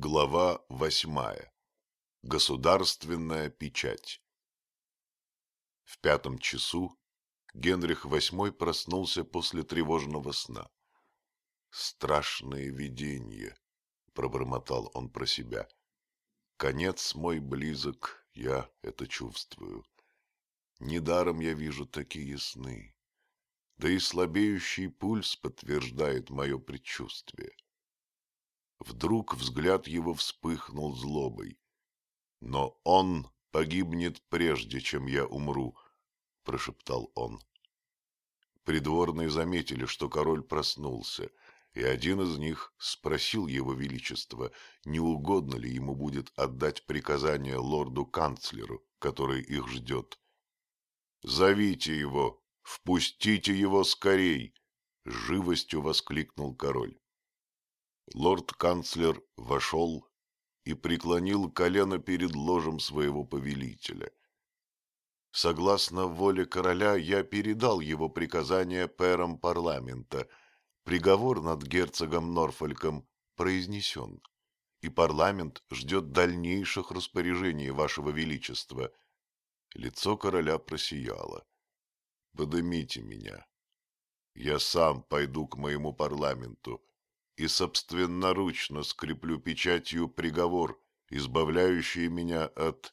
Глава восьмая. Государственная печать. В пятом часу Генрих VIII проснулся после тревожного сна. «Страшное видение», — пробормотал он про себя. «Конец мой близок, я это чувствую. Недаром я вижу такие сны. Да и слабеющий пульс подтверждает мое предчувствие». Вдруг взгляд его вспыхнул злобой. «Но он погибнет прежде, чем я умру», — прошептал он. Придворные заметили, что король проснулся, и один из них спросил его величество, не угодно ли ему будет отдать приказание лорду-канцлеру, который их ждет. «Зовите его! Впустите его скорей!» — живостью воскликнул король. Лорд-канцлер вошел и преклонил колено перед ложем своего повелителя. Согласно воле короля, я передал его приказание пэрам парламента. Приговор над герцогом Норфольком произнесен, и парламент ждет дальнейших распоряжений вашего величества. Лицо короля просияло. Подымите меня. Я сам пойду к моему парламенту и собственноручно скреплю печатью приговор, избавляющий меня от...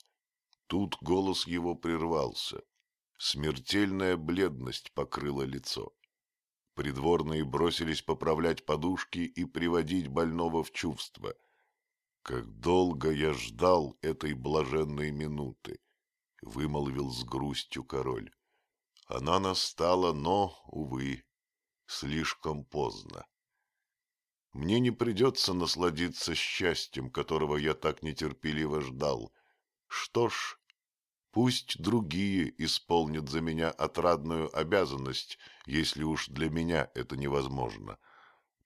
Тут голос его прервался. Смертельная бледность покрыла лицо. Придворные бросились поправлять подушки и приводить больного в чувство. Как долго я ждал этой блаженной минуты, — вымолвил с грустью король. Она настала, но, увы, слишком поздно мне не придется насладиться счастьем, которого я так нетерпеливо ждал. Что ж, пусть другие исполнят за меня отрадную обязанность, если уж для меня это невозможно.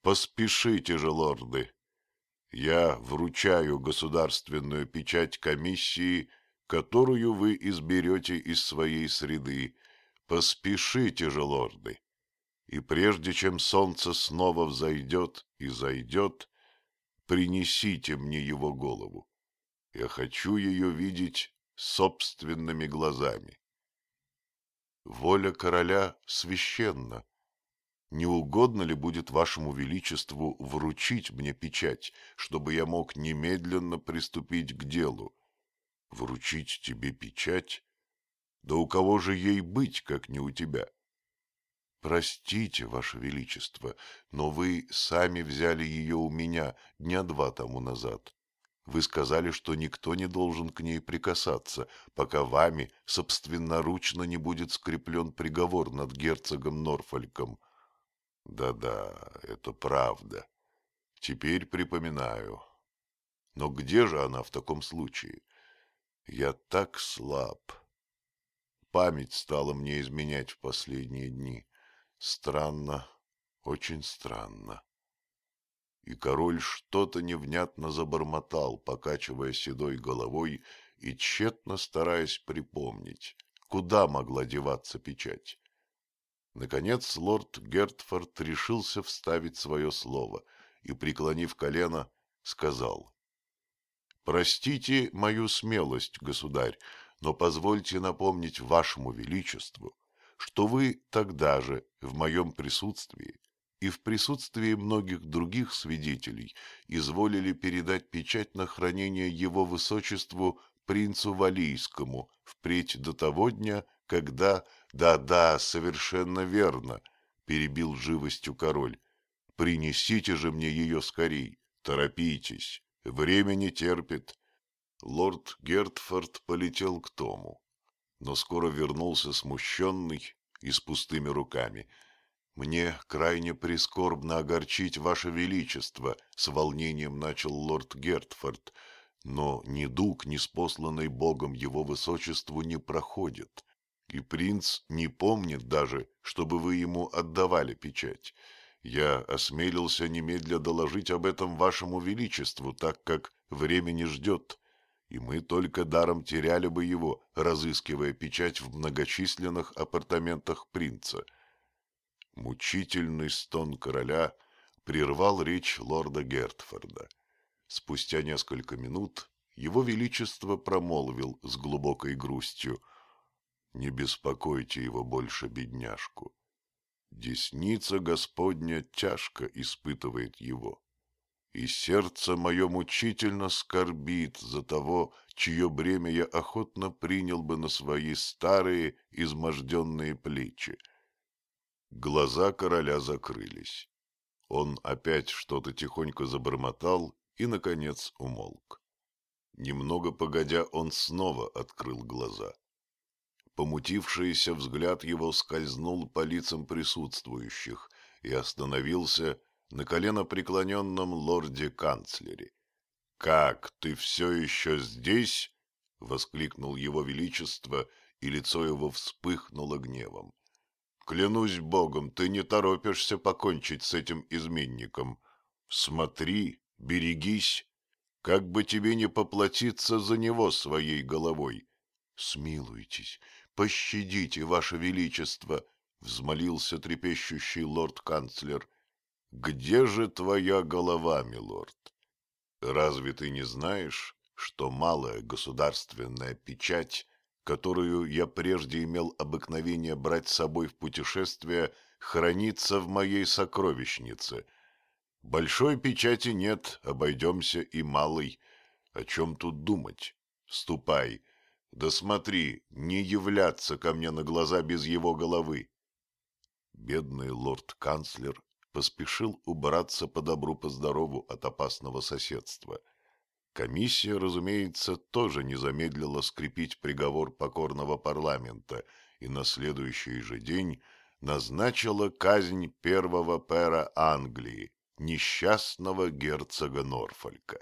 Поспешите же, лорды. Я вручаю государственную печать комиссии, которую вы изберете из своей среды. Поспешите же, лорды и прежде чем солнце снова взойдет и зайдет, принесите мне его голову. Я хочу ее видеть собственными глазами. Воля короля священна. Не угодно ли будет вашему величеству вручить мне печать, чтобы я мог немедленно приступить к делу? Вручить тебе печать? Да у кого же ей быть, как не у тебя? — Простите, Ваше Величество, но вы сами взяли ее у меня дня два тому назад. Вы сказали, что никто не должен к ней прикасаться, пока вами собственноручно не будет скреплен приговор над герцогом Норфольком. Да-да, это правда. Теперь припоминаю. Но где же она в таком случае? Я так слаб. Память стала мне изменять в последние дни. Странно, очень странно. И король что-то невнятно забормотал, покачивая седой головой и тщетно стараясь припомнить, куда могла деваться печать. Наконец лорд Гертфорд решился вставить свое слово и, преклонив колено, сказал. «Простите мою смелость, государь, но позвольте напомнить вашему величеству, что вы тогда же, в моем присутствии и в присутствии многих других свидетелей, изволили передать печать на хранение его высочеству принцу Валийскому впредь до того дня, когда... Да-да, совершенно верно, — перебил живостью король. Принесите же мне ее скорей, торопитесь, время не терпит. Лорд Гертфорд полетел к Тому но скоро вернулся смущенный и с пустыми руками. «Мне крайне прискорбно огорчить ваше величество», — с волнением начал лорд Гертфорд, «но ни дуг, ни спосланный богом его высочеству не проходит, и принц не помнит даже, чтобы вы ему отдавали печать. Я осмелился немедля доложить об этом вашему величеству, так как времени ждет» и мы только даром теряли бы его, разыскивая печать в многочисленных апартаментах принца. Мучительный стон короля прервал речь лорда Гертфорда. Спустя несколько минут его Величество промолвил с глубокой грустью. «Не беспокойте его больше, бедняжку. Десница Господня тяжко испытывает его, и сердце мое мучительно скорбит за того, чье бремя я охотно принял бы на свои старые изможденные плечи. Глаза короля закрылись. Он опять что-то тихонько забормотал и, наконец, умолк. Немного погодя, он снова открыл глаза. Помутившийся взгляд его скользнул по лицам присутствующих и остановился на колено преклоненном лорде-канцлере. «Как, ты все еще здесь?» — воскликнул его величество, и лицо его вспыхнуло гневом. Клянусь богом, ты не торопишься покончить с этим изменником. Смотри, берегись, как бы тебе не поплатиться за него своей головой. Смилуйтесь, пощадите, ваше величество, — взмолился трепещущий лорд-канцлер. Где же твоя голова, милорд? Разве ты не знаешь, что малая государственная печать которую я прежде имел обыкновение брать с собой в путешествие, хранится в моей сокровищнице. Большой печати нет, обойдемся и малой. О чем тут думать? Ступай. Да смотри, не являться ко мне на глаза без его головы. Бедный лорд-канцлер поспешил убраться по добру по здорову от опасного соседства — Комиссия, разумеется, тоже не замедлила скрепить приговор покорного парламента и на следующий же день назначила казнь первого пера Англии, несчастного герцога Норфолька.